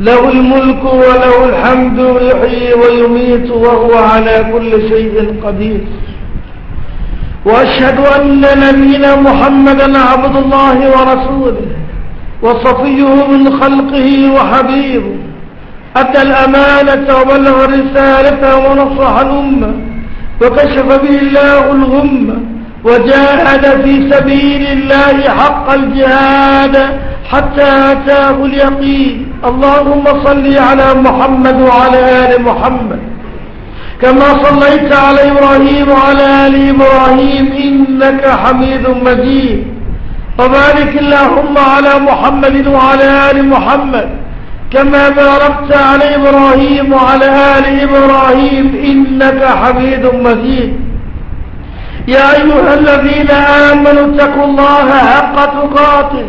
له الملك وله الحمد يحيي ويميت وهو على كل شيء قدير. وأشهد أن نبينا محمدا عبد الله ورسوله وصفيه من خلقه وحبيبه. أدى الأمانة وبلغ الرسالة ونصح الأمة وكشف به الله الغمة وجاهد في سبيل الله حق الجهاد حتى أتاه اليقين. اللهم صل على محمد وعلى آل محمد. كما صليت على إبراهيم وعلى آل إبراهيم إنك حميد مجيد. وبارك اللهم على محمد وعلى آل محمد. كما باركت على إبراهيم وعلى آل إبراهيم إنك حميد مجيد. يا أيها الذين آمنوا اتقوا الله حق تقاته.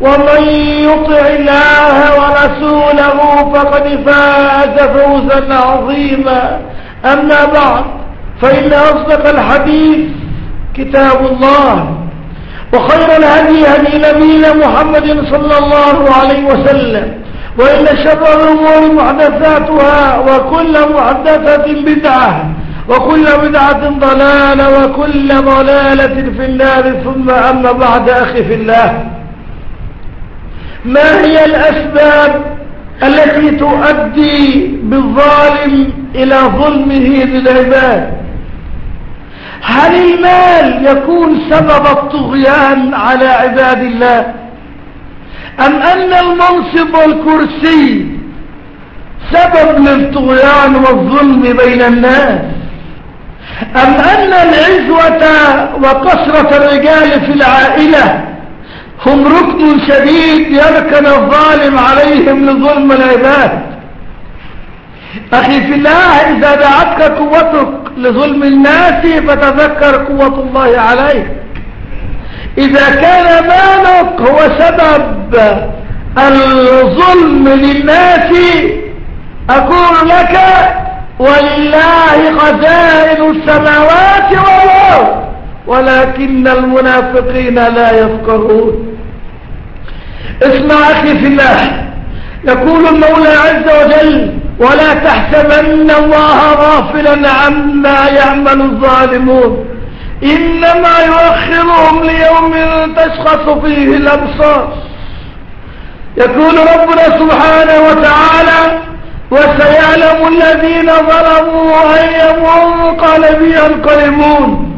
ومن يطع الله ورسوله فقد فاز فوزا عظيما. أما بعد فإن أصدق الحديث كتاب الله وخير الهدي هدي نبينا محمد صلى الله عليه وسلم وإن شر الأمور محدثاتها وكل محدثة بدعة وكل بدعة ضلالة وكل ضلالة في النار ثم أما بعد أخي في الله. ما هي الأسباب التي تؤدي بالظالم إلى ظلمه للعباد هل المال يكون سبب الطغيان على عباد الله؟ أم أن المنصب والكرسي سبب للطغيان والظلم بين الناس؟ أم أن العزوة وقسرة الرجال في العائلة هم ركن شديد يركن الظالم عليهم لظلم العباد. أخي في الله إذا دعتك قوتك لظلم الناس فتذكر قوة الله عليك. إذا كان مالك هو سبب الظلم للناس أقول لك ولله خزائن السماوات والأرض. ولكن المنافقين لا يفقهون. اسمع أخي في الله يقول المولى عز وجل ولا تحسبن الله غافلا عما يعمل الظالمون. إنما يؤخرهم ليوم تشخص فيه الأبصار. يقول ربنا سبحانه وتعالى وسيعلم الذين ظلموا أي منقلب ينقلبون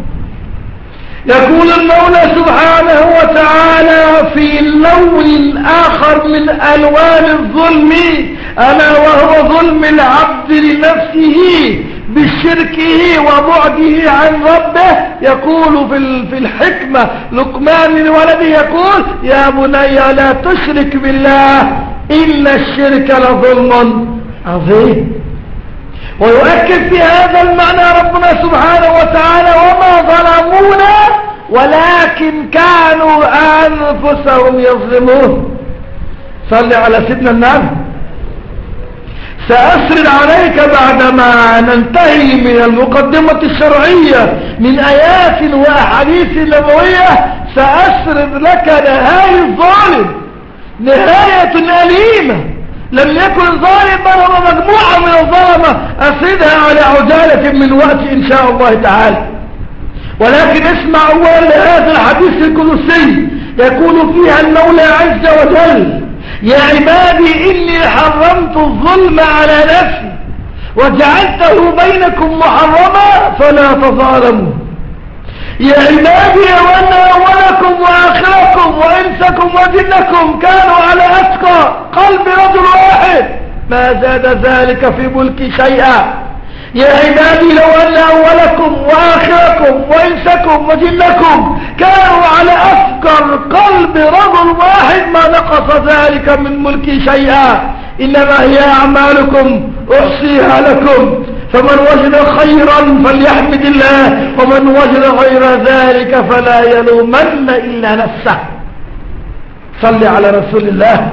يقول المولى سبحانه وتعالى في لون آخر من ألوان الظلم ألا وهو ظلم العبد لنفسه بشركه وبعده عن ربه. يقول في الحكمة لقمان لولده يقول يا بني لا تشرك بالله إن الشرك لظلم عظيم. ويؤكد في هذا المعنى ربنا سبحانه وتعالى وما ظلمونا ولكن كانوا أنفسهم يظلمون. صل على سيدنا النبي سأسرد عليك بعدما ننتهي من المقدمة الشرعية من آيات وأحاديث نبوية سأسرد لك نهاية الظالم نهاية أليمة. لم يكن ظالما ولا مجموعة من الظلمة. أسردها على عجالة من وقت إن شاء الله تعالى. ولكن اسمع أولا هذا الحديث القدسي يقول فيها المولى عز وجل يا عبادي إني حرمت الظلم على نفسي وجعلته بينكم محرما فلا تظالموا. يا عبادي وأن أولكم وآخركم وإنسكم وجنكم كانوا على أتقى قلب رجل واحد. ما زاد ذلك في ملكي شيئا. يا عبادي لو أن أولكم وآخركم وإنسكم وجنكم كانوا على أفكر قلب رجل واحد ما نقص ذلك من ملكي شيئا. إنما هي أعمالكم أحصيها لكم. فمن وجد خيرا فليحمد الله ومن وجد غير ذلك فلا يلومن إلا نفسه. صل على رسول الله.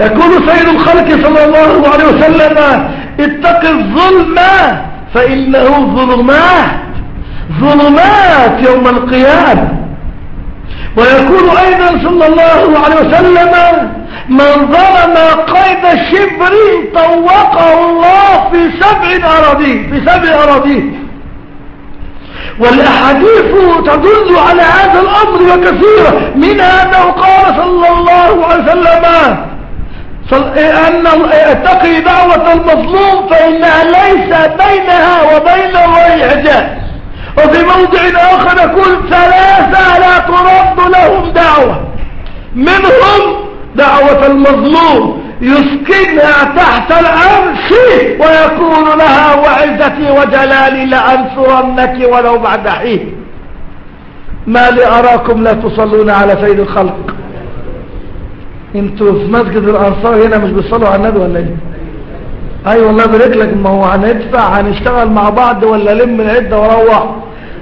يقول سيد الخلق صلى الله عليه وسلم اتق الظلم فإنه ظلمات ظلمات يوم القيامة. ويقول أيضا صلى الله عليه وسلم من ظلم قيد شبر طوقه الله في سبع أراضيه في سبع أراضيه والأحاديث تدل على هذا الأمر وكثيرة منها أنه قال صلى الله عليه وسلم أن اتقي دعوة المظلوم فإنها ليس بينها وبين الله حجاب وفي موضع آخر يقول ثلاثة لا ترد لهم دعوة. منهم دعوة المظلوم. يسكنها تحت العرش ويقول لها وعزتي وجلالي لأنصرنك ولو بعد حين. ما لأراكم لا تصلون على سيد الخلق. أنتوا في مسجد الأنصار هنا مش بيصلوا على النبي ولا إيه؟ اي أيوة والله بارك لك ما هو هندفع هنشتغل مع بعض ولا لم العده وأروح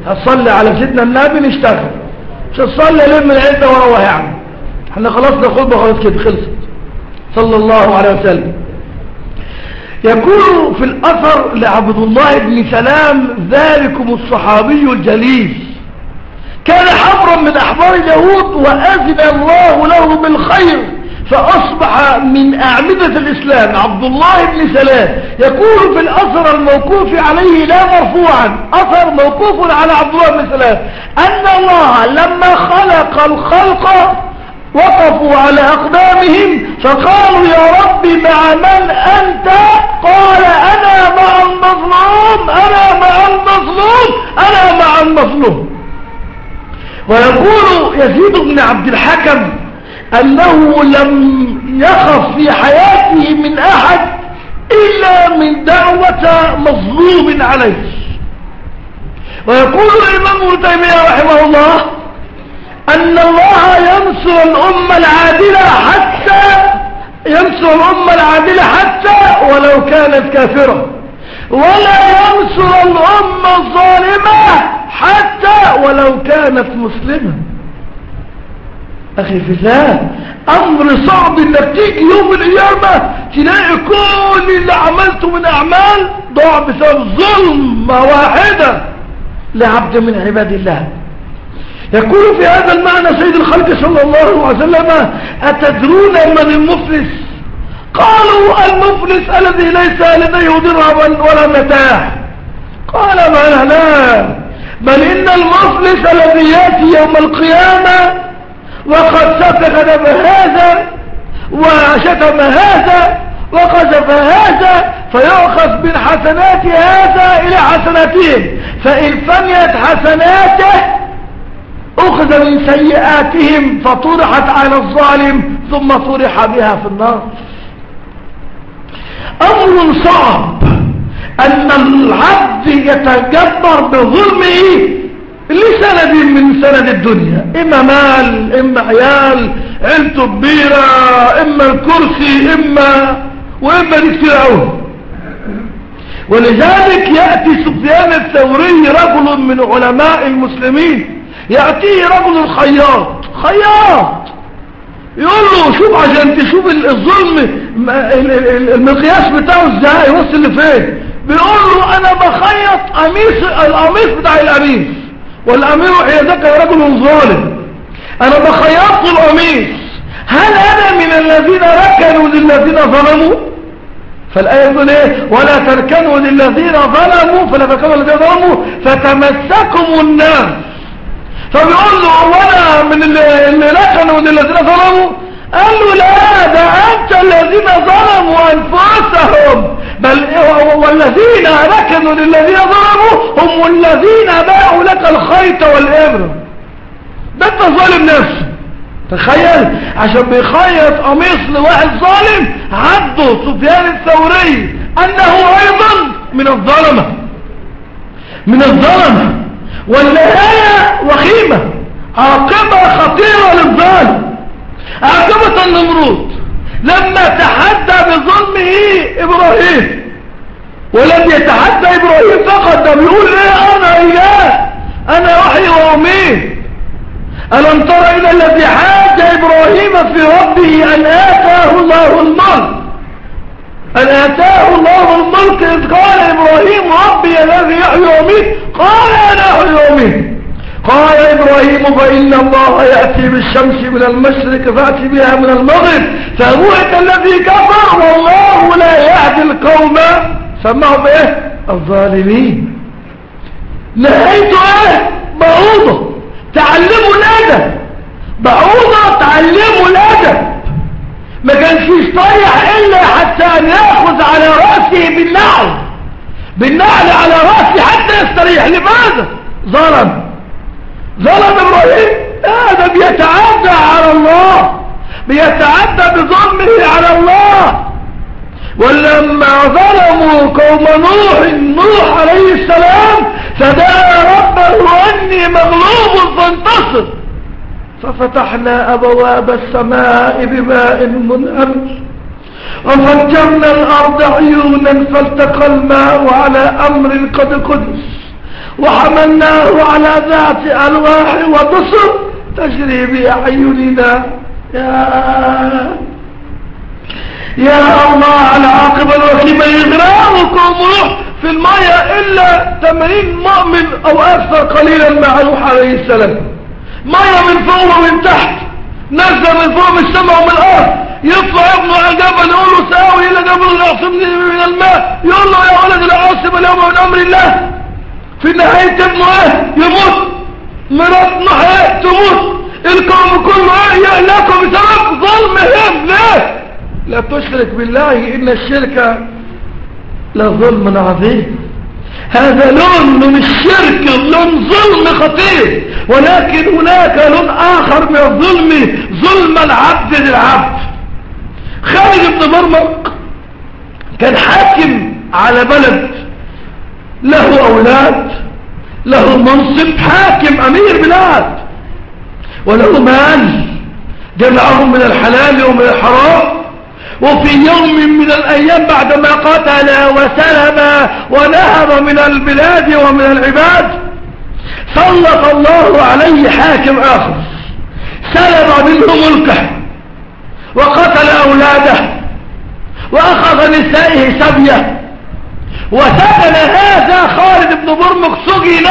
هتصلي على سيدنا النبي نشتغل. مش تصلي لم العده وأروح يعني؟ إحنا خلصنا خطبة خلاص كده خلصت. صلى الله عليه وسلم. يقول في الأثر لعبد الله بن سلام ذلكم الصحابي الجليل. كان حبرا من أحبار اليهود وأذن الله له بالخير. فأصبح من أعمدة الإسلام عبد الله بن سلام يقول في الأثر الموقوف عليه لا مرفوعا. أثر موقوف على عبد الله بن سلام. أن الله لما خلق الخلق وقفوا على أقدامهم فقالوا يا رب مع من أنت؟ قال أنا مع المظلوم أنا مع المظلوم أنا مع المظلوم. ويقول يزيد بن عبد الحكم أنه لم يخف في حياته من أحد إلا من دعوة مظلوم عليه. ويقول الإمام ابن تيمية رحمه الله أن الله ينصر الأمة العادلة حتى ينصر الأمة العادلة حتى ولو كانت كافرة. ولا ينصر الأمة الظالمة حتى ولو كانت مسلمة. أخي في الله أمر صعب إنك تيجي يوم القيامة تلاقي كل اللي عملته من أعمال ضاع بسبب ظلمة واحدة لعبد من عباد الله. يقول في هذا المعنى سيد الخلق صلى الله عليه وسلم أتدرون من المفلس؟ قالوا المفلس الذي ليس لديه درهم ولا متاع. قال ما لا بل إن المفلس الذي يأتي يوم القيامة وقد سفك دم هذا وشتم هذا وقذف هذا فيؤخذ من حسنات هذا إلى حسناتهم فإن فنيت حسناته أخذ من سيئاتهم فطرحت على الظالم ثم طرح بها في النار. أمر صعب أن العبد يتجبر بظلمه لسند من سند الدنيا. إما مال إما عيال عيلته كبيرة إما الكرسي إما وإما دي كتير ولذلك يأتي سفيان الثوري رجل من علماء المسلمين. يأتيه رجل الخياط. خياط. يقول له شوف عشان تشوف الظلم المقياس بتاعه إزاي وصل لفين؟ بيقول له أنا بخيط قميص القميص بتاع القميص. والأمير عيادك رجل ظالم. أنا بخيط القميص هل أنا من الذين ركنوا للذين ظلموا؟ فالآية تقول إيه؟ ولا تركنوا للذين ظلموا. فلا تركنوا للذين ظلموا. فتمسكم الناس. فبيقول له وأنا من اللي ركنوا للذين ظلموا؟ قال له لا؟ ده أنت الذين ظلموا أنفسهم. بل والذين ركنوا للذين ظلموا هم الذين باعوا لك الخيط والابره ده أنت ظالم نفسك. تخيل عشان بيخيط قميص لواحد ظالم عبده سفيان الثوري أنه أيضا من الظلمة. من الظلمة. والنهايه وخيمة. عاقبة خطيرة للظالم. عاقبه النمرود. لما تحدى بظلمه إبراهيم ولم يتحدى إبراهيم فقط ده بيقول إيه أنا إله أنا وحي وامين ألم تر إلى الذي حاج إبراهيم في ربه أن آتاه الله الملك؟ أن آتاه الله الملك إذ قال إبراهيم ربي الذي يحيي ويميت. قال أنا أحيي ويميت قال إبراهيم فإن الله يأتي بالشمس من المشرق فأتي بها من المغرب. فبوئت الذي كفر والله لا يهدي القوم. سمعهم إيه الظالمين. نهايته إيه بعوضة تعلموا الادب بعوضة تعلموا الادب ما كانش يستريح إلا حتى أن يأخذ على رأسه بالنعل. بالنعل على رأسه حتى يستريح. لماذا؟ ظلم. ظلم إبراهيم. هذا بيتعدى على الله. بيتعدى بظلمه على الله. ولما ظلموا قوم نوح نوح عليه السلام فدعا ربه أني مغلوب فانتصر. ففتحنا أبواب السماء بماء منهمر وفجرنا الأرض عيونا فالتقى الماء على أمر قد قدس. وحملناه على ذات ألواح ودسر تجري بأعيننا. يا يا الله على عاقبة الوكيمة يغرقكم روح في المية إلا 80 مؤمن أو أكثر قليلا مع نوح عليه السلام. مية من فوق ومن تحت نزل من فوق من السماء ومن الأرض. يطلع ابنه على الجبل يقول له ساوي إلى جبل يعصمني من الماء. يقول له يا ولد لا اليوم من أمر الله. في نهاية ابنه يموت. مرات نوح إيه تموت. القوم كله إيه يهلكوا بسبب ظلمهم ليه لا تشرك بالله إن الشرك لظلم عظيم. هذا لون من الشرك لون ظلم خطير. ولكن هناك لون آخر من الظلم ظلم العبد للعبد. خالد بن مرمق كان حاكم على بلد له أولاد له منصب حاكم أمير بلاد وله مال جمعهم من الحلال ومن الحرام وفي يوم من الأيام بعدما قتل وسلم ونهب من البلاد ومن العباد سلط الله عليه حاكم آخر سلب منه ملكه وقتل أولاده وأخذ نسائه سبية وسكن هذا خالد بن برمك سجن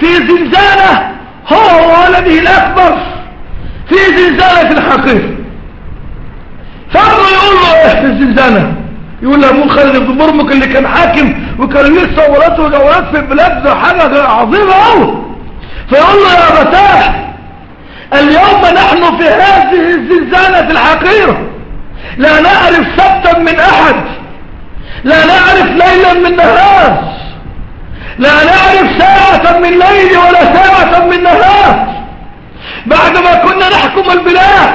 في زنزانة هو وولده الأكبر في زنزانة الحقيقة. فابنه يقول له إيه في الزنزانة يقول له ابوه خالد بن برمك اللي كان حاكم وكان ليه ثورات وجولات في البلاد ده حاجة عظيمة قوي فيقول له يا فتاح اليوم نحن في هذه الزنزانة الحقيرة لا نعرف سبتا من أحد. لا نعرف ليلا من نهار. لا نعرف ساعة من ليل ولا ساعة من نهار. بعدما كنا نحكم البلاد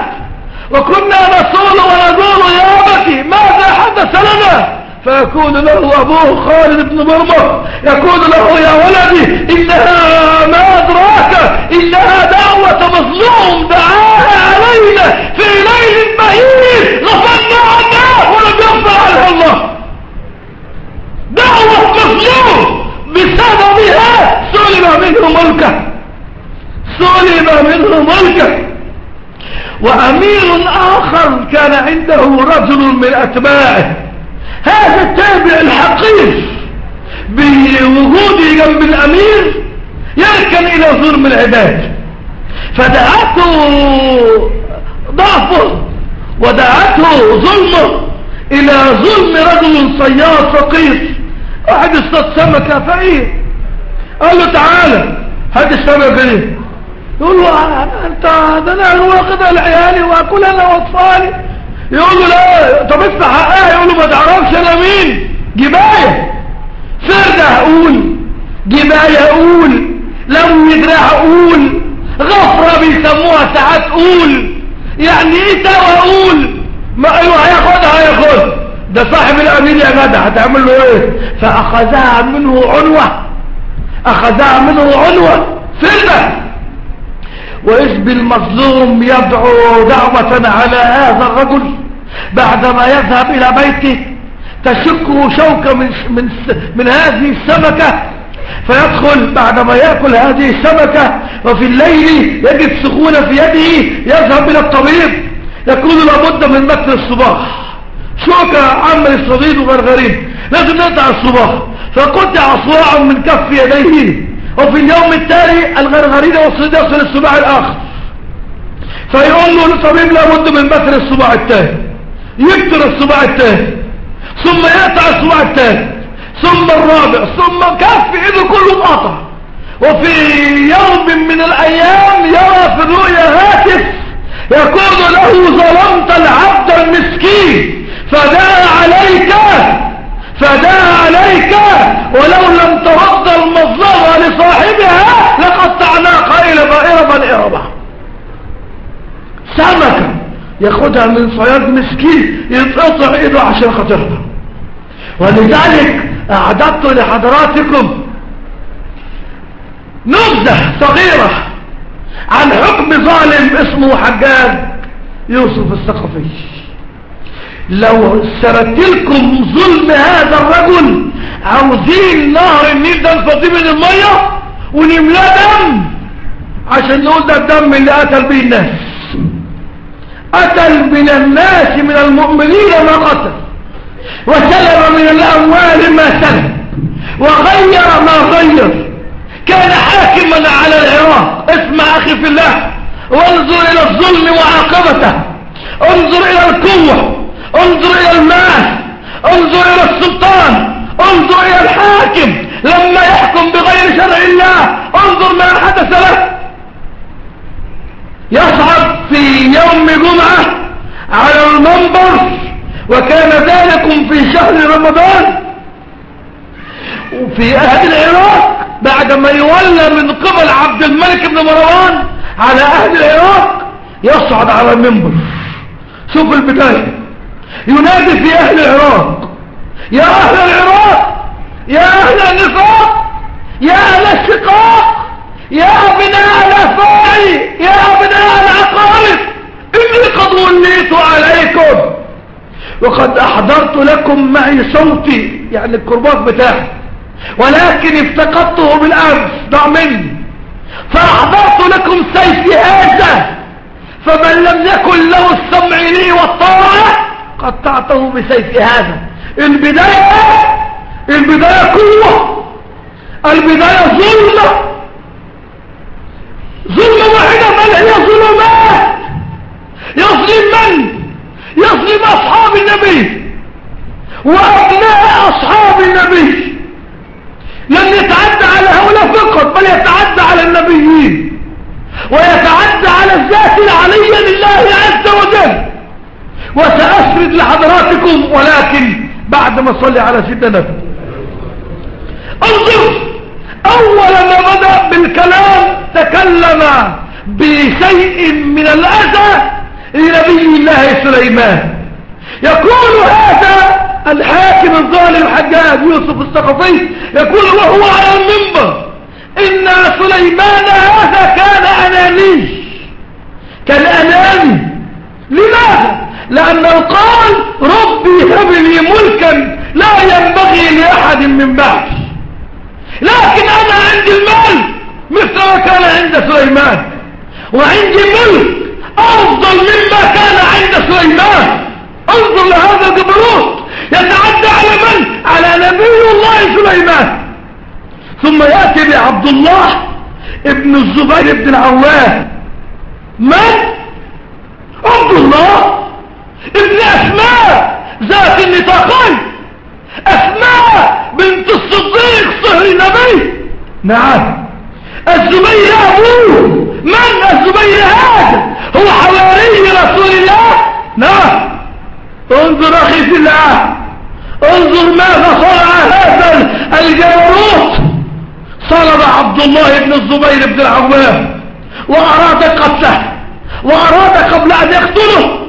وكنا نصول ونزول يا أبتي ماذا حدث لنا؟ فيقول له أبوه خالد بن مرمر يقول له يا ولدي إنها ما أدراك إنها دعوة مظلوم دعاها علينا في ليل مهين غفلنا عنها ولم يغفر عنها الله. دعوة مظلوم بسببها سلم منه ملكه! سلم منه ملكه! وأمير آخر كان عنده رجل من أتباعه! هذا التابع الحقير! بوجوده جنب الأمير يركن إلى ظلم العباد! فدعته ضعفه! ودعته ظلمه! إلى ظلم رجل صياد فقير! واحد اصطاد سمكة فقير قال له تعالى هات السمكة دي. يقول له أنت ده أنا واخدها لعيالي وأكلها أنا وأطفالي. يقول له لا طب ادفع حقها. يقول له ما تعرفش أنا مين؟ جباية. فرده أقول جباية أقول لم يدرع أقول غفرة بيسموها ساعات أقول. يعني إيه تاوى أقول؟ ما أيوه هياخدها هياخدها. ده صاحب الامين يا جدع هتعمل له إيه؟ فأخذها منه عنوة أخذها منه عنوة فرده وإذ بالمظلوم يدعو دعوة على هذا الرجل؟ بعدما يذهب إلى بيته تشكه شوكة من, من, من هذه السمكة. فيدخل بعدما يأكل هذه السمكة وفي الليل يجد سخونة في يده يذهب إلى الطبيب. يقول لابد من متر الصباح. شوكة عمل الصديد وغرغرين لازم نقطع الصباح. فقطع صواع من كف يديه. وفي اليوم التالي الغرغرين والصديد يصل الصباع الآخر. فيقول له الطبيب لابد من متر الصباع الثاني يكتر الصباع الثاني ثم يقطع الصباع الثاني ثم الرابع. ثم كف إيده كله مقطع وفي يوم من الأيام يرى في الرؤيا هاتف يقول له ظلمت العبد المسكين. فداء عليك! فداء عليك! ولو لم ترد المظلمة لصاحبها لقطعناك إلى إربا إربا سمكة ياخدها من صياد مسكين يتقطع إيده عشان خاطرها. ولذلك أعددت لحضراتكم نبذة صغيرة عن حكم ظالم اسمه حجاج يوسف الثقفي. لو سردت لكم ظلم هذا الرجل عاوزين نهر النيل ده نفضيه من المية ونملاه دم. عشان نقول ده الدم اللي قتل به الناس. قتل من الناس من المؤمنين ما قتل. وسلب من الأموال ما سلب. وغير ما غير. كان حاكما على العراق. اسمع أخي في الله. وانظر إلى الظلم وعاقبته. انظر إلى القوة. انظر إلى المال انظر إلى السلطان انظر إلى الحاكم. لما يحكم بغير شرع الله انظر ما حدث له. يصعد في يوم جمعة على المنبر وكان ذلك في شهر رمضان. وفي أهل العراق بعدما يولى من قبل عبد الملك بن مروان على أهل العراق يصعد على المنبر. شوف البداية. ينادي في أهل العراق. يا أهل العراق! يا أهل النفاق! يا أهل الشقاق! يا أبناء الأفاعي! يا أبناء العقارب إني قد وليت عليكم! وقد أحضرت لكم معي صوتي يعني الكرباج بتاعي. ولكن افتقدته بالأمس ضع مني. فأحضرت لكم سيفي هذا. فمن لم يكن له السمع لي والطاعة قطعته بسيف هذا. البداية البداية قوة. البداية ظلمة. ظلمة واحدة. بل هي ظلمات يظلم من؟ يظلم أصحاب النبي. وأبناء أصحاب النبي. لم يتعدى على هؤلاء فقط بل يتعدى على النبيين. ويتعدى على الذات العلية لله عز وجل. وسأسرد لحضراتكم ولكن بعد ما صلي على سيدنا انظر أول ما بدأ بالكلام تكلم بشيء من الأذى لنبي الله سليمان. يقول هذا الحاكم الظالم حجاج يوسف الثقفي يقول وهو على المنبر إن سليمان هذا كان اناني كان أناني. لأنه قال ربي هب لي ملكا لا ينبغي لأحد من بعدي. لكن أنا عندي المال مثل ما كان عند سليمان. وعندي ملك أفضل مما كان عند سليمان. انظر لهذا الجبروت يتعدى على من؟ على نبي الله سليمان. ثم يأتي بعبد الله ابن الزبير بن العوام. من؟ عبد الله ابن أسماء ذات النطاقين. أسماء بنت الصديق صهر النبي. نعم. الزبير ابوه من الزبير هذا هو حواري رسول الله. نعم. انظر أخي في الله. انظر ماذا صنع هذا الجبروت. صلب عبد الله بن الزبير بن العوام. وأراد قتله. وأراد قبل أن يقتله.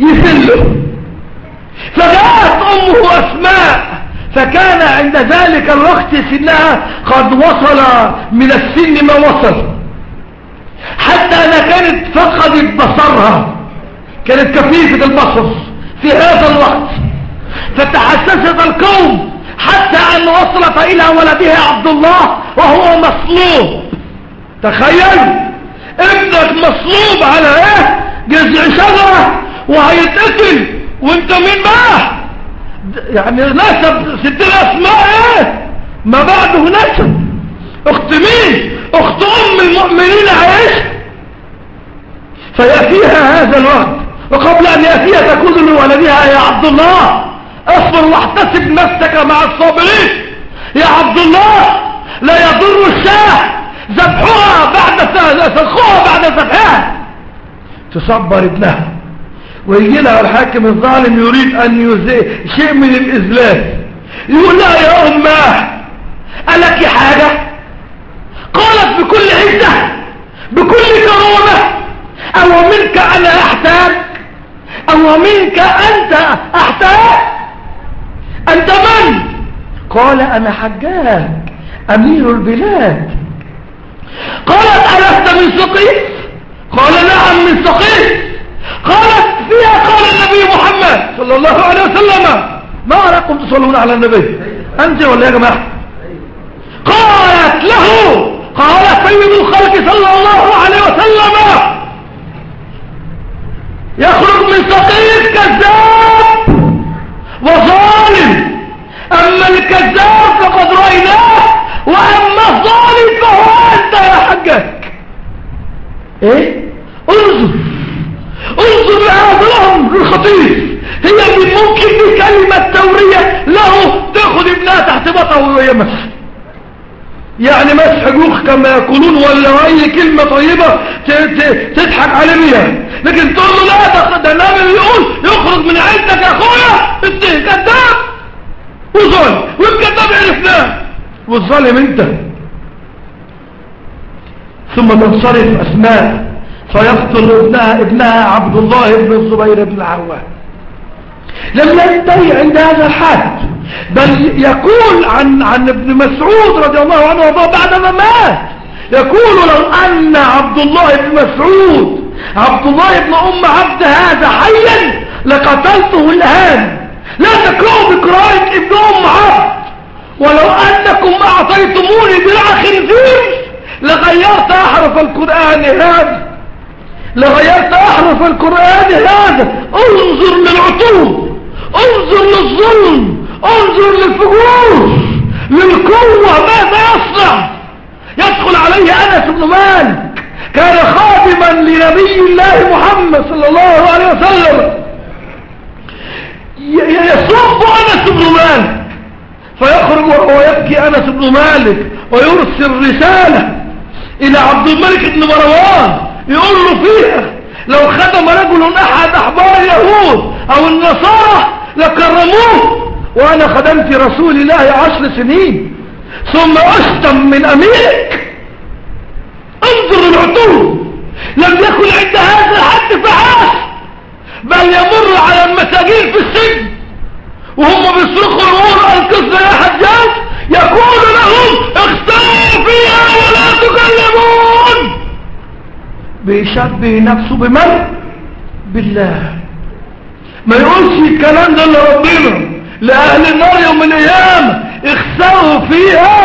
يسله فجاءت أمه أسماء فكان عند ذلك الوقت سنها قد وصل من السن ما وصل. حتى انها كانت فقدت بصرها كانت كفيفة البصر في هذا الوقت. فتحسست القوم حتى أن وصلت إلى ولدها عبد الله وهو مصلوب. تخيل ابنك مصلوب على إيه؟ جذع شجرة. وهيتقتل. وانت مين معاه يعني نسب ستنا اسماء إيه؟ ما بعده نسب أخت مين؟ أخت أم المؤمنين عائشة فيأتيها هذا الوقت. وقبل أن يأتيها تقول لولدها يا عبد الله اصبر واحتسب نفسك مع الصابرين. يا عبد الله لا يضر الشاه. ذبحها بعد سلخها بعد ذبحها. تصبر ابنها. ويجي لها الحاكم الظالم يريد أن يزي شيء من الاذلال يقول لها يا اماه ألك حاجة؟ قالت بكل عزة بكل كرامة أو منك أنا أحتاج؟ أو منك أنت أحتاج؟ أنت من؟ قال أنا حجاج أمير البلاد. قالت ألست من سقيف قال نعم من سقيف قالت فيها قال النبي محمد صلى الله عليه وسلم ما أراكم تصلون على النبي؟ أنت ولا يا جماعة؟ قالت له قال سيد الخلق صلى الله عليه وسلم يخرج من سقيف كذاب وظالم. أما الكذاب فقد رأيناه واما الظالم فهو انت يا حجك إيه انظر انظر لهذا الخطير هي اللي ممكن بكلمة تورية له تاخد ابنها تحت بطه وهي مسح يعني مسح جوخ كما يقولون ولا أي كلمة طيبة تضحك على بيها لكن تقول له لا ده النبي يقول يخرج من عندك يا أخويا انت كذاب وظالم. والكذاب عرفناه. والظالم انت ثم تنصرف أسماء فيقتل ابنها ابنها عبد الله بن الزبير بن العوام لم ينتهي عند هذا الحد بل يقول عن عن ابن مسعود رضي الله عنه وارضاه بعدما مات يقول لو أن عبد الله بن مسعود عبد الله بن أم عبد هذا حيا لقتلته الآن. لا تقرأوا بقراءة ابن أم عبد. ولو أنكم أعطيتموني درع خنزير لغيرت أحرف القرآن هذا. لغيرت أحرف القرآن هذا. انظر للعطوب انظر للظلم انظر للفجور. للقوة ماذا يصنع؟ يدخل عليه أنس بن مالك كان خادما لنبي الله محمد صلى الله عليه وسلم. يصب أنس بن مالك فيخرج وهو يبكي أنس بن مالك ويرسل رسالة إلى عبد الملك بن مروان. يقول له فيها لو خدم رجل أحد أحبار اليهود أو النصارى لكرموه وأنا خدمت رسول الله عشر سنين ثم أشتم من أميرك. انظر العطول لم يكن عند هذا الحد فحاس بل يمر على المساجين في السجن وهم بيصرخوا الأمور القصة يا حجاج يقول لهم بيشبه نفسه بمن؟ بالله. ما يقولش الكلام ده لربنا لأهل النار يوم الأيام اخسروا فيها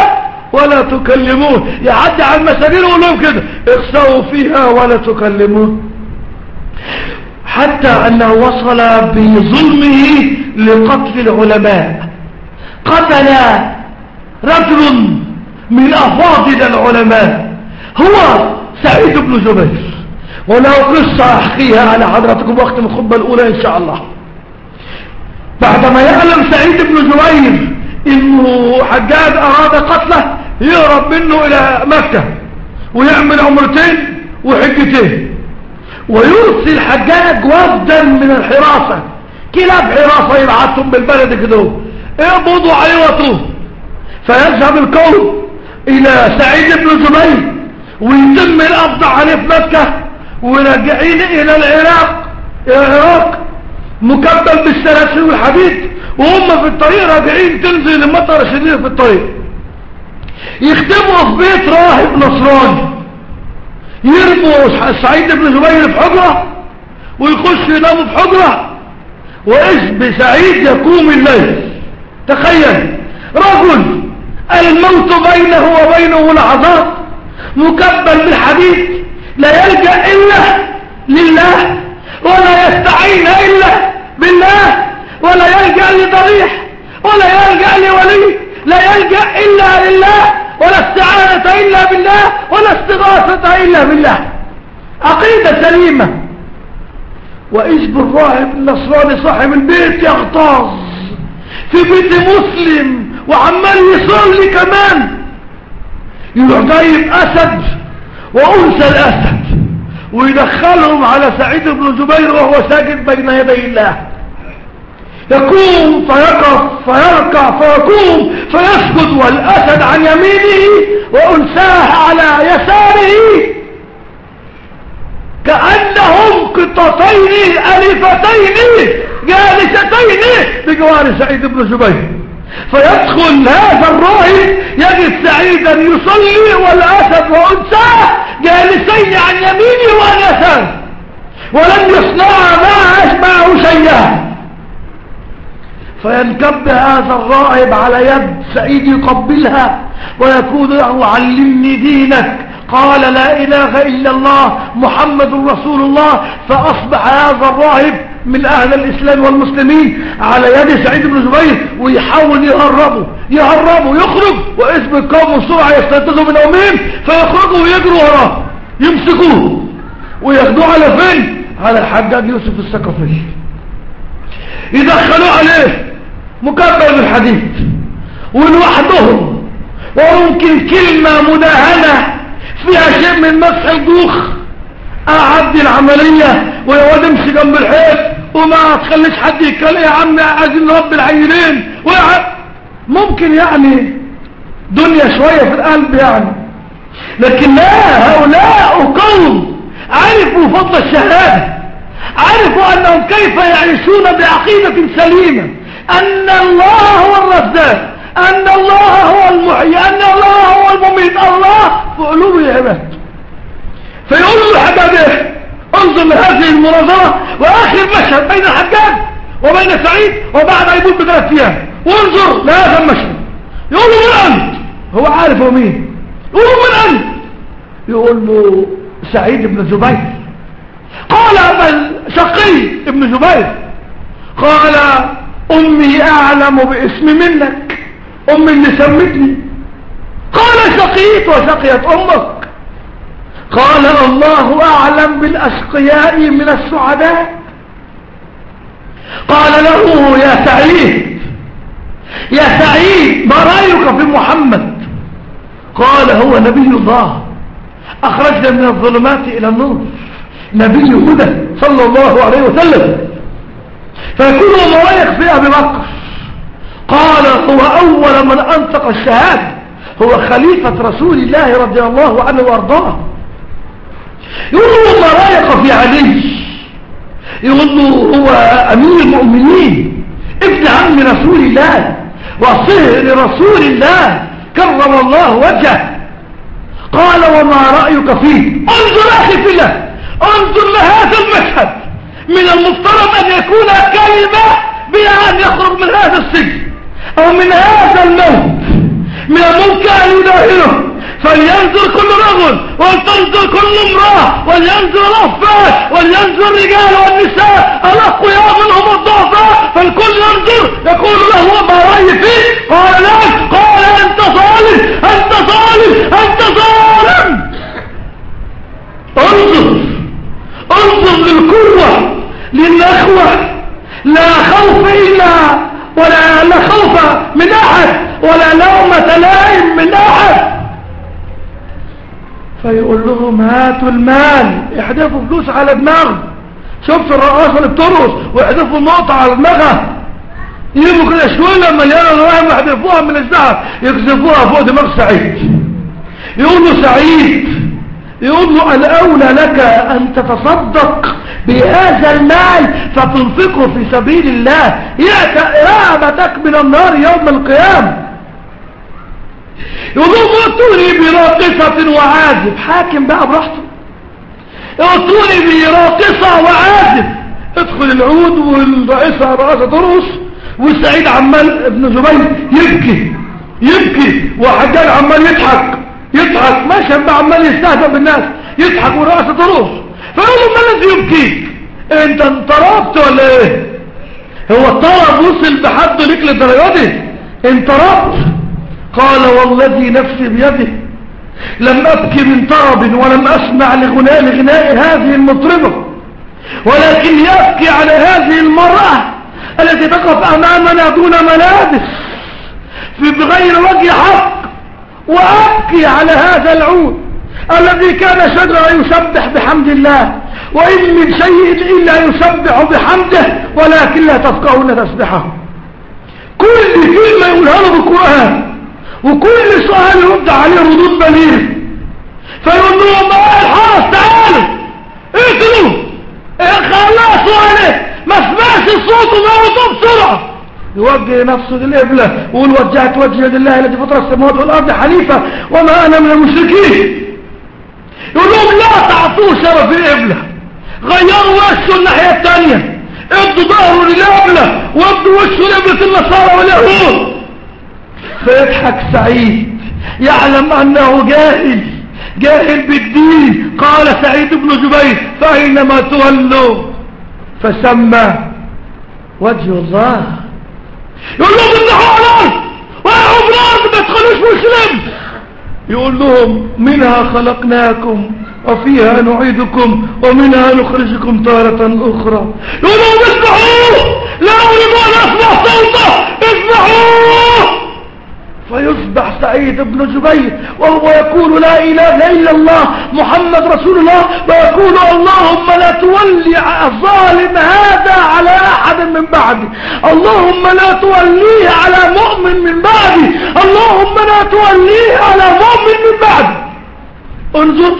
ولا تكلمون. يعدي على المساجين ويقول لهم كده اخسروا فيها ولا تكلمون. حتى أنه وصل بظلمه لقتل العلماء. قتل رجل من أفاضل العلماء. هو سعيد بن جبير. وله قصة أحكيها على حضراتكم وقت الخطبة الأولى إن شاء الله. بعدما يعلم سعيد بن جبير إنه حجاج أراد قتله يهرب منه إلى مكة ويعمل عمرتين وحجتين. ويرسل حجاج وفدا من الحراسة. كلاب حراسة يبعثهم بالبلد كده. اقبضوا عليه وطوه فيذهب القوم إلى سعيد بن جبير ويتم القبض عليه في مكة. وراجعين إلى العراق. العراق مكبل بالسلاسل والحديد وهم في الطريق راجعين تنزل المطر شديد في الطريق. يختموا في بيت راهب نصراني. يرموا سعيد بن زبير في حجرة ويخش يناموا في حجرة. وإيش بسعيد يقوم الليل. تخيل رجل الموت بينه وبينه لحظات مكبل بالحديد لا يلجأ إلا لله ولا يستعين إلا بالله ولا يلجأ لضريح ولا يلجأ لولي لا يلجأ إلا لله ولا استعانة إلا بالله ولا استغاثة إلا بالله. عقيدة سليمة. وإيش بالراهب النصراني صاحب البيت يغتاظ في بيت مسلم وعمال يصلي كمان. يروح جايب أسد وأنثى الأسد ويدخلهم على سعيد بن جبير وهو ساجد بين يدي الله. يقوم فيقف فيركع فيقوم فيسجد والأسد عن يمينه وأنساه على يساره. كأنهم قطتين ألفتين جالستين بجوار سعيد بن جبير فيدخل هذا الراهب يجد سعيدا يصلي والأسد وأنساه جالسين عن يمينه وعن يساره ولم يصنع معه معه شيئا. فينكب هذا الراهب على يد سعيد يقبلها ويقول له علمني دينك. قال لا إله إلا الله محمد رسول الله. فأصبح هذا الراهب من أهل الإسلام والمسلمين على يد سعيد بن زبير ويحاول يهربه يهربه يخرج واسم القوم بسرعة يستيقظوا من يومين فيخرجوا ويجروا وراه. يمسكوه. وياخدوه على فين؟ على الحجاج يوسف الثقفي يدخلوه عليه مكبر بالحديد ولوحدهم. وممكن كلمة مداهنة فيها شيء من مسح الجوخ. اعدي العملية. ويا واد امشي جنب الحيط. وما تخليش حد يتكلم يا عم عايزين نربي العينين. ممكن يعني دنيا شوية في القلب يعني. لكن لا هؤلاء قوم عرفوا فضل الشهادة. عرفوا أنهم كيف يعيشون بعقيدة سليمة. أن الله هو الرزاق. أن الله هو المحيي. أن الله هو المميت. الله في قلوب العباد فيقول له الحجاج انظر لهذه المناظرة وآخر مشهد بين الحجاج وبين سعيد وبعد أن يموت بثلاث أيام. وانظر لهذا المشهد. يقول له من أنت؟ هو عارف هو مين. يقول له من أنت؟ يقول له سعيد بن زبير. قال شقي ابن جبير قال أمي أعلم باسم منك. أمي اللي سمتني. قال شقيت وشقيت أمك. قال الله أعلم بالأشقياء من السعداء. قال له يا سعيد يا سعيد ما رأيك في محمد؟ قال هو نبي الله. أخرجنا من الظلمات إلى النور. نبي هدى صلى الله عليه وسلم. فيكون مضايق في أبي بكر قال هو أول من أنطق الشهادة. هو خليفة رسول الله رضي الله عنه وأرضاه. يقول له مضايق في علي. يقول له هو أمير المؤمنين ابن عم رسول الله وصهر رسول الله كرم الله وجهه. قال وما رأيك فيه؟ انظر أخي في الله انظر لهذا المشهد. من المفترض أن يكون كلمة بها ان يخرج من هذا السجن أو من هذا الموت. من الممكن أن يداهنه. فلينظر كل رجل ولتنظر كل امرأة ولينظر الأفات ولينظر الرجال والنساء. الأقوياء منهم الضعفاء؟ فالكل ينظر يقول له ما رأي فيه قال لا قال أنت ظالم أنت ظالم أنت ظالم انظر انظر للقوة للأخوة لا خوف إلا ولا لا خوف من أحد ولا لومة لائم من أحد فيقول لهم هاتوا المال يحدفوا فلوس على دماغه شفت الرقاصة اللي بترقص ويحدفوا النقطة على دماغها. يجيبوا كده شوية مليانة دراهم يحدفوها من الذهب يكذفوها فوق دماغ سعيد. يقول له سعيد. يقول له الأولى لك أن تتصدق بهذا المال فتنفقه في سبيل الله. يأتك من النار يوم القيامة. يقول له اتوني براقصة وعازف حاكم بقى براحته. اتوني براقصة وعازف ادخل العود والرئيسة رئاسة ترقص والسعيد عمال ابن زبير يبكي يبكي. وحجاج عمال يضحك يضحك. ماشي بقى عمال يستهزأ بالناس يضحك ورأسه تروح فيقول له ما الذي يبكيك؟ انت انطربت ولا إيه؟ هو الطرب وصل بحد ليك للدرجة دي؟ انطربت قال والذي نفسي بيده لم ابكي من طرب ولم أسمع لغناء لغناء هذه المطربة ولكن يبكي على هذه المرأة التي تقف أمامنا دون ملابس في بغير وجه حق وأبكي على هذا العود الذي كان شجرا يسبح بحمد الله وإن من شيء إلا يسبح بحمده ولكن لا تفقهون تسبحه كل كلمة يقولها له بالقرآن. وكل سؤال يرد عليه ردود بليغ. فيقول لهم الحرس تعالوا اقتلوا. خلصوا عليه ما سمعش الصوت وما بسرعة. يوجه نفسه للقبلة ويقول وجهت وجهي لله الذي فطر السماوات والأرض حنيفة وما أنا من المشركين. يقول لهم لا تعطوه شرف القبلة غيروا وشه الناحية الثانية ادوا ظهره للقبلة وادوا وشه لقبلة النصارى واليهود. فيضحك سعيد. يعلم أنه جاهل جاهل بالدين. قال سعيد بن جبير فأينما تولوا؟ فسمى وجه الله. يقول لهم اذبحوا على الأرض في الأرض ما تخلوش مسلم. يقول لهم منها خلقناكم وفيها نعيدكم ومنها نخرجكم تارة أخرى. يقول لهم اذبحوه لا أريد أن أسمع صوته اذبحوه فيصبح سعيد بن جبير وهو يقول لا إله إلا الله محمد رسول الله ويقول اللهم لا تولي الظالم هذا على أحد من بعدي. اللهم لا توليه على مؤمن من بعدي. اللهم لا توليه على مؤمن من بعدي. انظر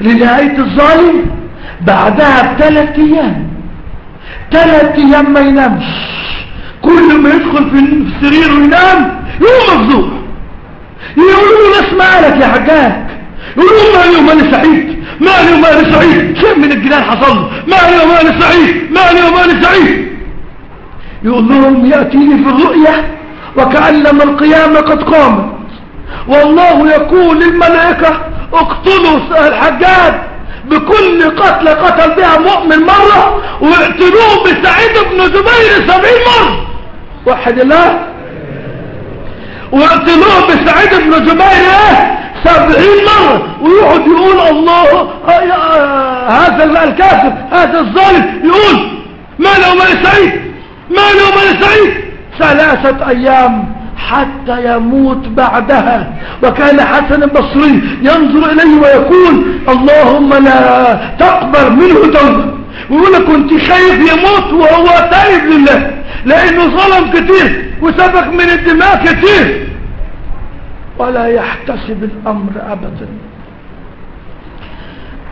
لنهاية الظالم بعدها بثلاث أيام. ثلاث أيام ما ينامش. كل ما يدخل في السرير وينام يقوم مفزوع يقولوا له اسمع لك يا حجاج يقولوا مالي ومالي سعيد؟ مالي ومالي سعيد؟ شيء من الجنان حصل. له مالي ومالي سعيد؟ مالي ومالي سعيد؟ يقول لهم يأتيني في الرؤية وكأنما القيامة قد قامت. والله يقول للملائكة اقتلوا الحجاج بكل قتل قتل بها مؤمن مرة واقتلوه بسعيد بن جبير سبعين مرة واحد الله واقتلوه بسعيد بن جبير سبعين مرة ويقعد يقول الله هذا الكافر هذا الظالم يقول ما له مال سعيد ما له مال سعيد ثلاثة أيام حتى يموت بعدها. وكان حسن البصري ينظر إليه ويقول اللهم لا تقبل منه توبة ويقول كنت خايف يموت وهو تائب لله لأنه ظلم كتير وسبق من الدماء كتير. ولا يحتسب الأمر أبدا.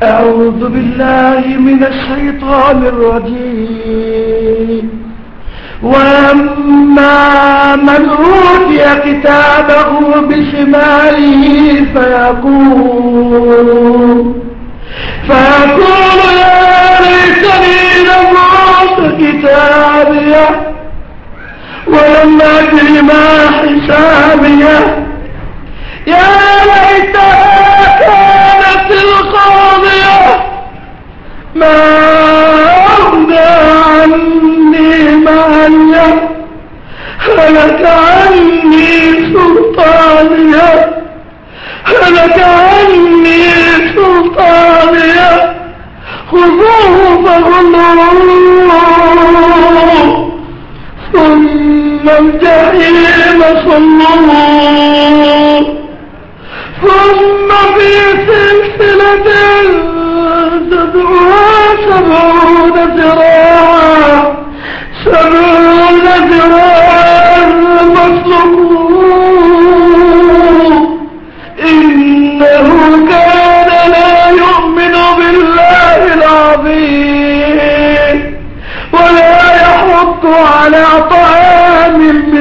أعوذ بالله من الشيطان الرجيم. وأما من أوتي كتابه بشماله فيقول فيقول يا ليتني لم أعط كتابية ولم أدر ما حسابية. يا ليتها كانت القاضية. ما أغنى عني مالية. هلك عني سلطانية. هلك عني سلطانية. خذوه فغلوه ثم الجحيم صلوه ثم في سلسلة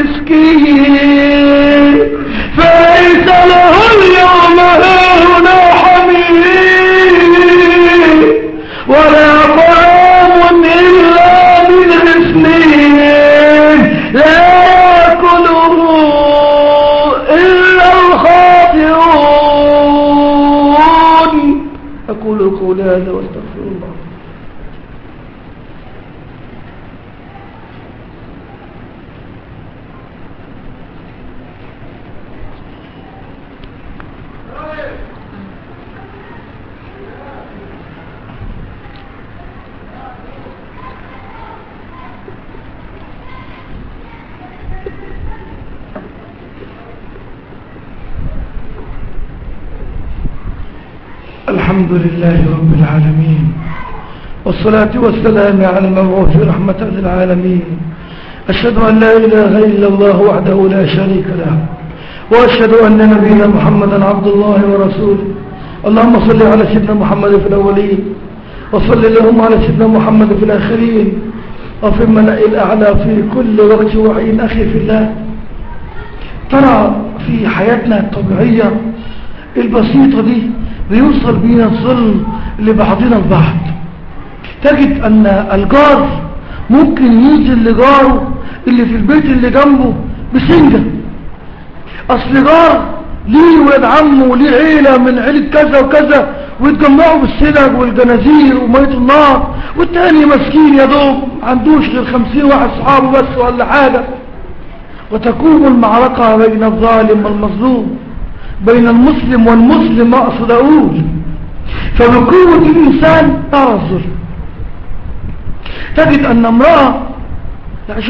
المسكين فليس له اليوم هاهنا حميم ولا طعام إلا من غسلين لا يأكله إلا الخاطئون. أقول قولي هذا الله الحمد لله رب العالمين. والصلاة والسلام على المبعوث رحمة للعالمين. أشهد أن لا إله إلا الله وحده لا شريك له. وأشهد أن نبينا محمدا عبد الله ورسوله. اللهم صل على سيدنا محمد في الأولين. وصل اللهم على سيدنا محمد في الآخرين. وفي الملأ الأعلى في كل وقت وحين أخي في الله. ترى في حياتنا الطبيعية البسيطة دي بيوصل بينا الظلم لبعضنا البعض. تجد أن الجار ممكن ينزل لجاره اللي في البيت اللي جنبه بسنجة. أصل جار ليه ولاد عمه وليه عيلة من عيلة كذا وكذا ويتجمعوا بالسلج والجنازير ومية النار والتاني مسكين يا دوب عندوش غير خمسين واحد صحابه بس ولا حاجة. وتكون المعركة بين الظالم والمظلوم. بين المسلم والمسلم ما أقصد أقول فبقوة الإنسان ترى الظلم تجد أن امرأة يعني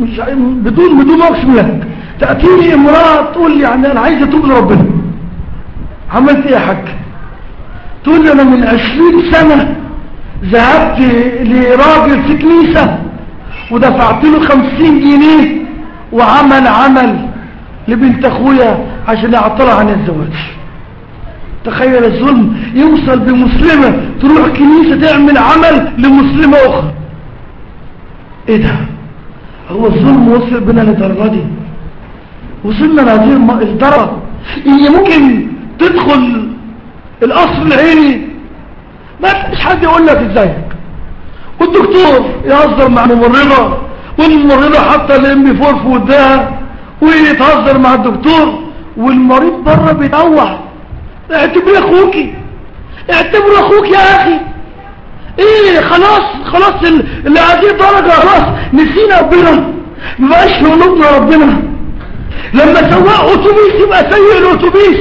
مش بدون بدون أقسم لك تأتيني امرأة تقول لي يعني أنا عايزة تقول ربنا. عملت إيه يا تقول لي أنا من عشرين سنة ذهبت لراجل في كنيسة ودفعت له خمسين جنيه وعمل عمل. لبنت أخويا عشان يعطلها عن الزواج. تخيل الظلم يوصل بمسلمة تروح كنيسة تعمل عمل لمسلمة أخرى. إيه ده؟ هو الظلم وصل بنا لدرجة دي؟ وصلنا لهذه الدرجة. إن ممكن تدخل القصر العيني؟ ما مش حد يقول لك ازيك والدكتور يهزر مع الممرضة والممرضة حتى ال MP4 في ودانها ويتهزر مع الدكتور والمريض بره بيتوح اعتبر اخوكي. اعتبر أخوك يا أخي. إيه خلاص خلاص اللي هذه درجة خلاص نسينا ربنا. مبقاش في قلوبنا ربنا. لما سواق أتوبيس يبقى سيء الأتوبيس.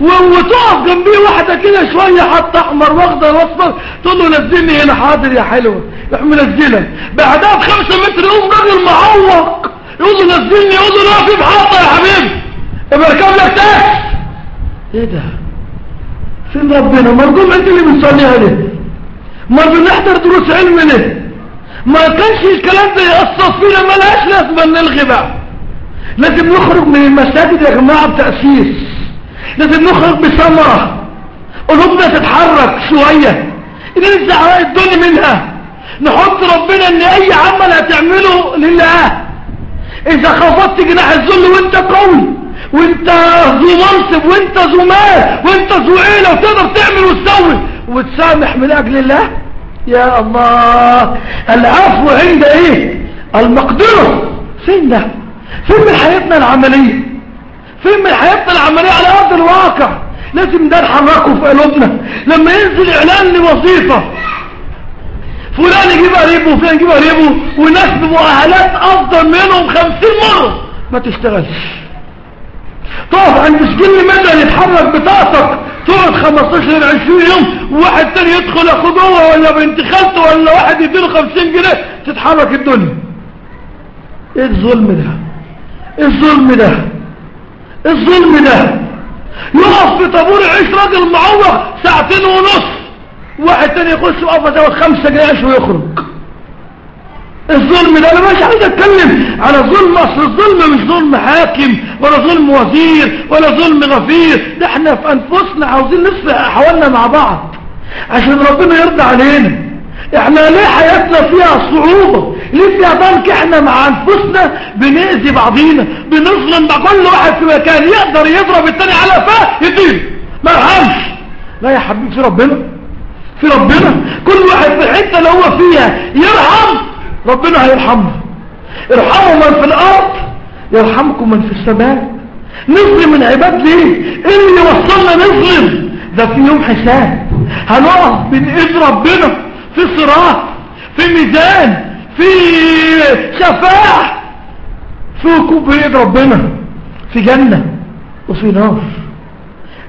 وتقف جنبيه واحدة كده شوية حتى أحمر واخضر وأصفر. تقول له نزلني هنا حاضر يا حلوة. يروح منزلك. بعدها بخمسة متر يقوم راجل معوق. يقول له نزلني يقول له لا في محطة يا حبيبي. اركب لك تاكس إيه ده؟ فين ربنا؟ مرجوم انت اللي بنصليها ليه؟ ما بنحضر دروس علم ليه؟ ما كانش الكلام ده يأثر فينا ما لهاش لازمه نلغي بقى. لازم نخرج من المساجد يا جماعة بتأسيس. لازم نخرج بثمرة قلوبنا تتحرك شوية. ننزع الدنيا منها. نحط ربنا إن أي عمل هتعمله لله. إذا خفضت جناح الذل وأنت قوي وأنت ذو منصب وأنت ذو مال وأنت ذو عيلة وتقدر تعمل وتسوي. وتسامح من أجل الله؟ يا الله العفو عند إيه؟ المقدرة. فين ده فين من حياتنا العملية؟ فين من حياتنا العملية على أرض الواقع؟ لازم ده نحركه في قلوبنا. لما ينزل إعلان لوظيفة فلان يجيب قريبه وفلان يجيب قريبه وناس بمؤهلات أفضل منهم خمسين مرة. ما تشتغلش. تقف عند سجل مدى يتحرك بطاقتك تقعد 15 20 يوم وواحد تاني يدخل اخد هو ولا بنت خالته ولا واحد يديله 50 جنيه تتحرك الدنيا. إيه الظلم ده؟ إيه الظلم ده؟ إيه الظلم ده؟ يقف في طابور يعيش راجل معوق ساعتين ونص. واحد تاني يخش يقف ياخد خمسة جنيه ويخرج. الظلم ده أنا مش عايز أتكلم على ظلم أصل الظلم مش ظلم حاكم ولا ظلم وزير ولا ظلم غفير. ده إحنا في أنفسنا عاوزين نصلح أحوالنا مع بعض عشان ربنا يرضى علينا. إحنا ليه حياتنا فيها صعوبة؟ ليه فيها ضنك؟ إحنا مع أنفسنا بنأذي بعضينا بنظلم مع كل واحد في مكان يقدر يضرب التاني على فاه يديه. ما يرحمش. لا يا حبيبي في ربنا. في ربنا. كل واحد في الحتة اللي هو فيها يرحم ربنا هيرحمه. ارحموا من في الأرض يرحمكم من في السماء. نظلم من عباد ليه؟ اللي وصلنا نظلم ده في يوم حساب. هنقف بين إيد ربنا في صراط في ميزان في شفاعة. في وقوف ايد ربنا في جنة وفي نار.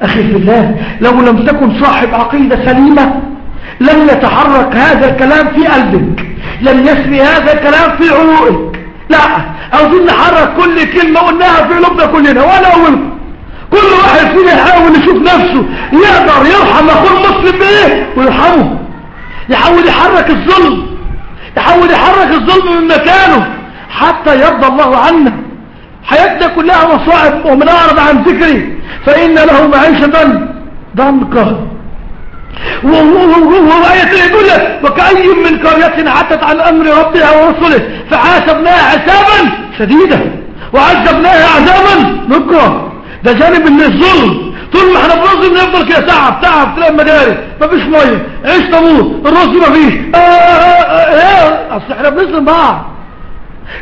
أخي في الله لو لم تكن صاحب عقيدة سليمة لم يتحرك هذا الكلام في قلبك لم يسري هذا الكلام في عروقك. لا عاوزين نحرك كل كلمة قلناها في قلوبنا كلنا ولا أولكم كل واحد فينا يحاول يشوف نفسه يقدر يرحم أخوه المسلم بإيه؟ ويرحمه. يحاول يحرك الظلم يحاول يحرك الظلم من مكانه حتى يرضى الله عنا حياتنا كلها مصائب ومن أعرض عن ذكري فإن له معيشة ضنكا. وآية يقول لك وكأي من قرية عتت عن أمر ربها ورسله فحاسبناها حسابا شديدا وعذبناها عذابا نكرا ده جانب من الظلم طول ما إحنا بنظلم نفضل كده تعب تعب تلاقي المدارس مفيش ميه عيش تموت الرز مفيش آه آه آه اصل إحنا بنظلم بعض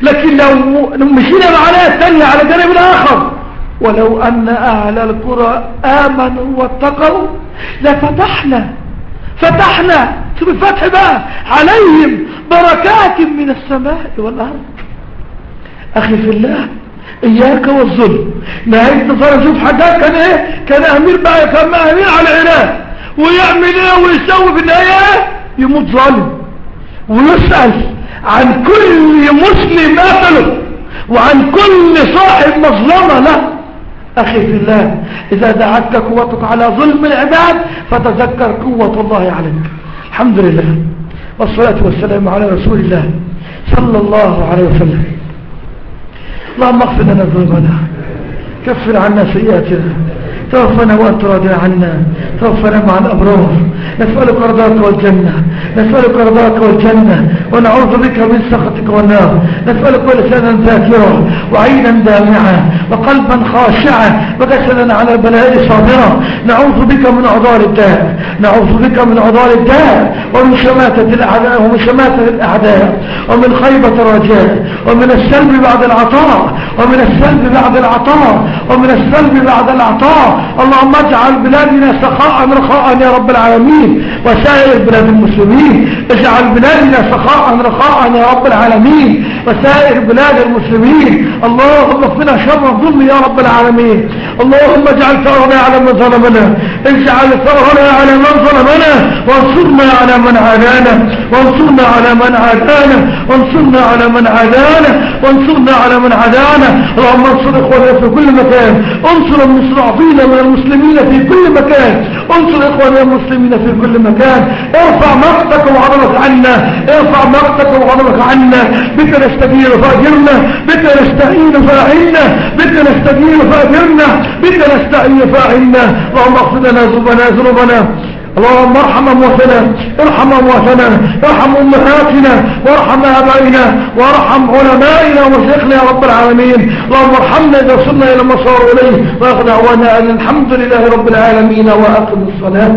لكن لو مشينا معاناة تانية على الجانب الآخر ولو أن أهل القرى آمنوا واتقوا لفتحنا فتحنا شوف الفتح بقى عليهم بركات من السماء والأرض. أخي في الله إياك والظلم. نهاية نصارى شوف حاجات كان إيه؟ كان أمير بقى كان أمير على العراق. ويعمل إيه؟ ويسوي في النهاية يموت ظالم. ويسأل عن كل مسلم قتله وعن كل صاحب مظلمة له. أخي في الله إذا دعتك قوتك على ظلم العباد فتذكر قوة الله عليك. الحمد لله. والصلاة والسلام على رسول الله صلى الله عليه وسلم. اللهم اغفر لنا ذنوبنا. كفر عنا سيئاتنا. توفنا وأنت راضي عنا توفنا مع الأبرار نسألك رضاك والجنة نسألك رضاك والجنة ونعوذ بك من سخطك والنار. نسألك لسانا ذاكرا وعينا دامعا وقلبا خاشعا وجسدا على البلاء صابرا. نعوذ بك من عضال الداء. نعوذ بك من عضال الداء ومن شماتة الأعداء ومن شماتة الأعداء ومن خيبة الرجاء ومن السلب بعد العطاء ومن السلب بعد العطاء ومن السلب بعد العطاء. اللهم اجعل بلادنا سخاء رخاء يا رب العالمين. وسائر بلاد المسلمين اجعل بلادنا سخاء رخاء يا رب العالمين. وسائر بلاد المسلمين. اللهم اغفنا شر الظلم يا رب العالمين. اللهم اجعل ثورنا على من ظلمنا. اجعل ثورنا على من ظلمنا. وانصرنا على من عادانا. وانصرنا على من عادانا. وانصرنا على من عادانا. وانصرنا على من عادانا. اللهم انصر إخواننا في كل مكان. انصر المستضعفين من المسلمين في كل مكان. انصر إخواننا المسلمين في كل مكان. ارفع مقتك وغضبك عنا. ارفع مقتك وغضبك عنا. بك نستجير فاجرنا بك نستعين فاعنا بك نستجير فاجرنا بك نستعين فاعنا. اللهم اغفر لنا ذنوبنا ذنوبنا. اللهم ارحم أمواتنا ارحم أمواتنا ارحم أمهاتنا وارحم آبائنا وارحم علمائنا ومشايخنا يا رب العالمين. اللهم ارحمنا إذا وصلنا إلى ما صاروا إليه. وأخذ دعوانا أن الحمد لله رب العالمين وأقم الصلاة.